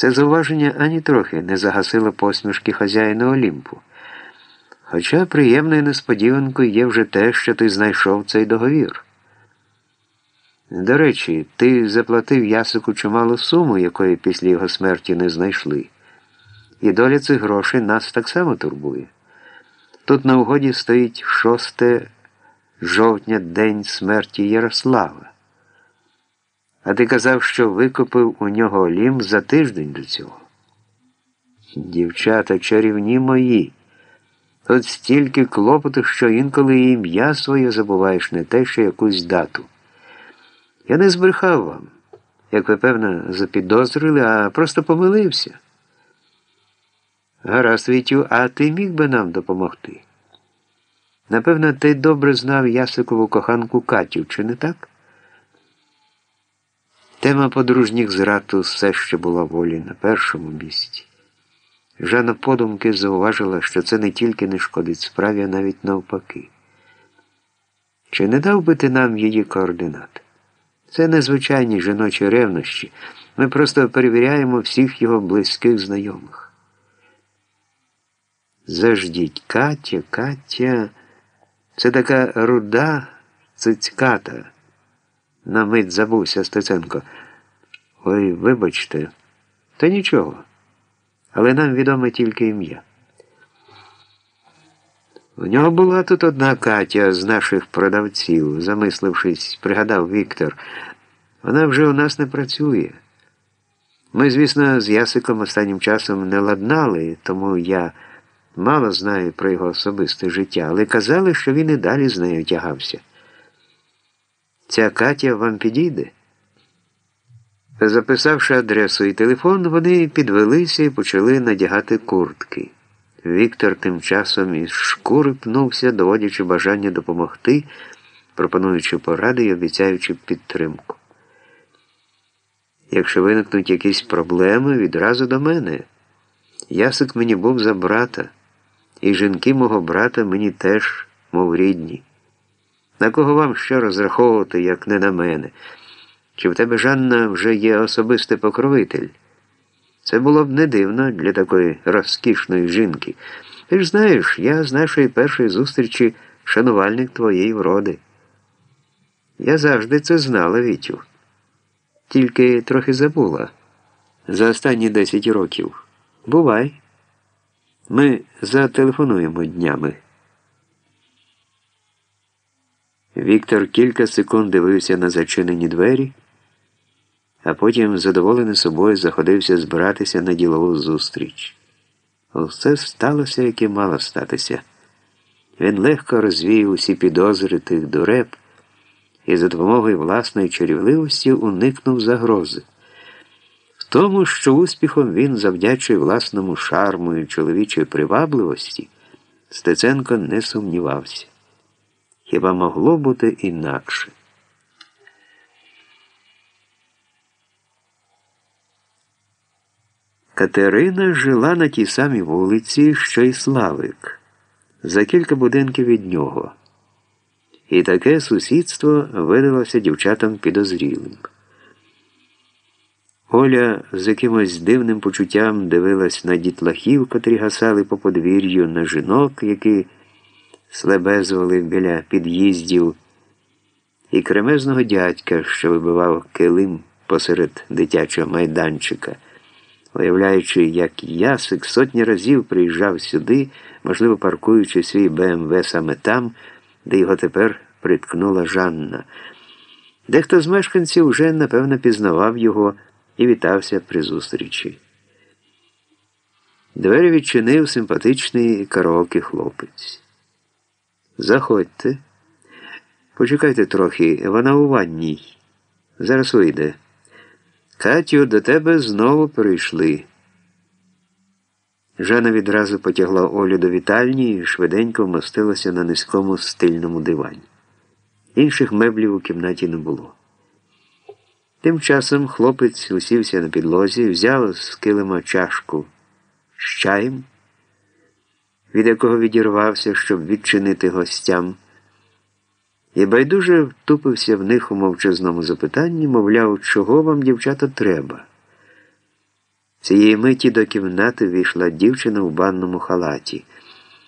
Це зауваження ані трохи не загасило посмішки хазяїна Олімпу. Хоча приємною несподіванкою є вже те, що ти знайшов цей договір. До речі, ти заплатив ясику чималу суму, якої після його смерті не знайшли. І доля цих грошей нас так само турбує. Тут на угоді стоїть 6 жовтня день смерті Ярослава. А ти казав, що викупив у нього Олім за тиждень до цього. Дівчата, чарівні мої. Тут стільки клопоту, що інколи ім'я своє забуваєш не те, що якусь дату. Я не збрехав вам, як ви, певно, запідозрили, а просто помилився. Гаразд, Вітю, а ти міг би нам допомогти? Напевно, ти добре знав Ясикову коханку Катю, чи не так? Тема подружніх зрад все ще була волі на першому місці. Жанна подумки зауважила, що це не тільки не шкодить справі, а навіть навпаки. Чи не дав би ти нам її координати? Це незвичайні жіночі ревнощі. Ми просто перевіряємо всіх його близьких знайомих. Заждіть, Катя, Катя, це така руда цицьката. На мить забувся Стеценко. Ой, вибачте, та нічого. Але нам відоме тільки ім'я. У нього була тут одна Катя з наших продавців, замислившись, пригадав Віктор. Вона вже у нас не працює. Ми, звісно, з Ясиком останнім часом не ладнали, тому я мало знаю про його особисте життя, але казали, що він і далі з нею тягався. Ця Катя вам підійде? Записавши адресу і телефон, вони підвелися і почали надягати куртки. Віктор тим часом із шкури пнувся, доводячи бажання допомогти, пропонуючи поради і обіцяючи підтримку. Якщо виникнуть якісь проблеми, відразу до мене. Ясик мені був за брата, і жінки мого брата мені теж, мов рідні. На кого вам ще розраховувати, як не на мене? Чи в тебе, Жанна, вже є особистий покровитель? Це було б не дивно для такої розкішної жінки. Ти ж знаєш, я з нашої першої зустрічі шанувальник твоєї вроди. Я завжди це знала, Вітю. Тільки трохи забула. За останні 10 років. Бувай. Ми зателефонуємо днями. Віктор кілька секунд дивився на зачинені двері, а потім, задоволений собою, заходився збиратися на ділову зустріч. Все сталося, як і мало статися. Він легко розвіяв усі підозри тих дуреб і за допомогою власної чарівливості уникнув загрози. В тому, що успіхом він завдячує власному шарму і чоловічої привабливості, Стеценко не сумнівався. Хіба могло бути інакше? Катерина жила на тій самій вулиці, що й Славик, за кілька будинків від нього. І таке сусідство видалося дівчатам підозрілим. Оля з якимось дивним почуттям дивилась на дітлахів, котрі гасали по подвір'ю, на жінок, які слебезували біля під'їздів, і кремезного дядька, що вибивав килим посеред дитячого майданчика, уявляючи, як ясик сотні разів приїжджав сюди, можливо, паркуючи свій БМВ саме там, де його тепер приткнула Жанна. Дехто з мешканців вже, напевно, пізнавав його і вітався при зустрічі. Двері відчинив симпатичний караоке хлопець. Заходьте. Почекайте трохи, вона у ванній. Зараз вийде. Катю, до тебе знову прийшли. Жанна відразу потягла Олю до вітальні і швиденько вмостилася на низькому стильному дивані. Інших меблів у кімнаті не було. Тим часом хлопець усівся на підлозі, взяв з килима чашку з чаєм від якого відірвався, щоб відчинити гостям, і байдуже втупився в них у мовчазному запитанні, мовляв, чого вам, дівчата, треба. Цієї миті до кімнати війшла дівчина у банному халаті.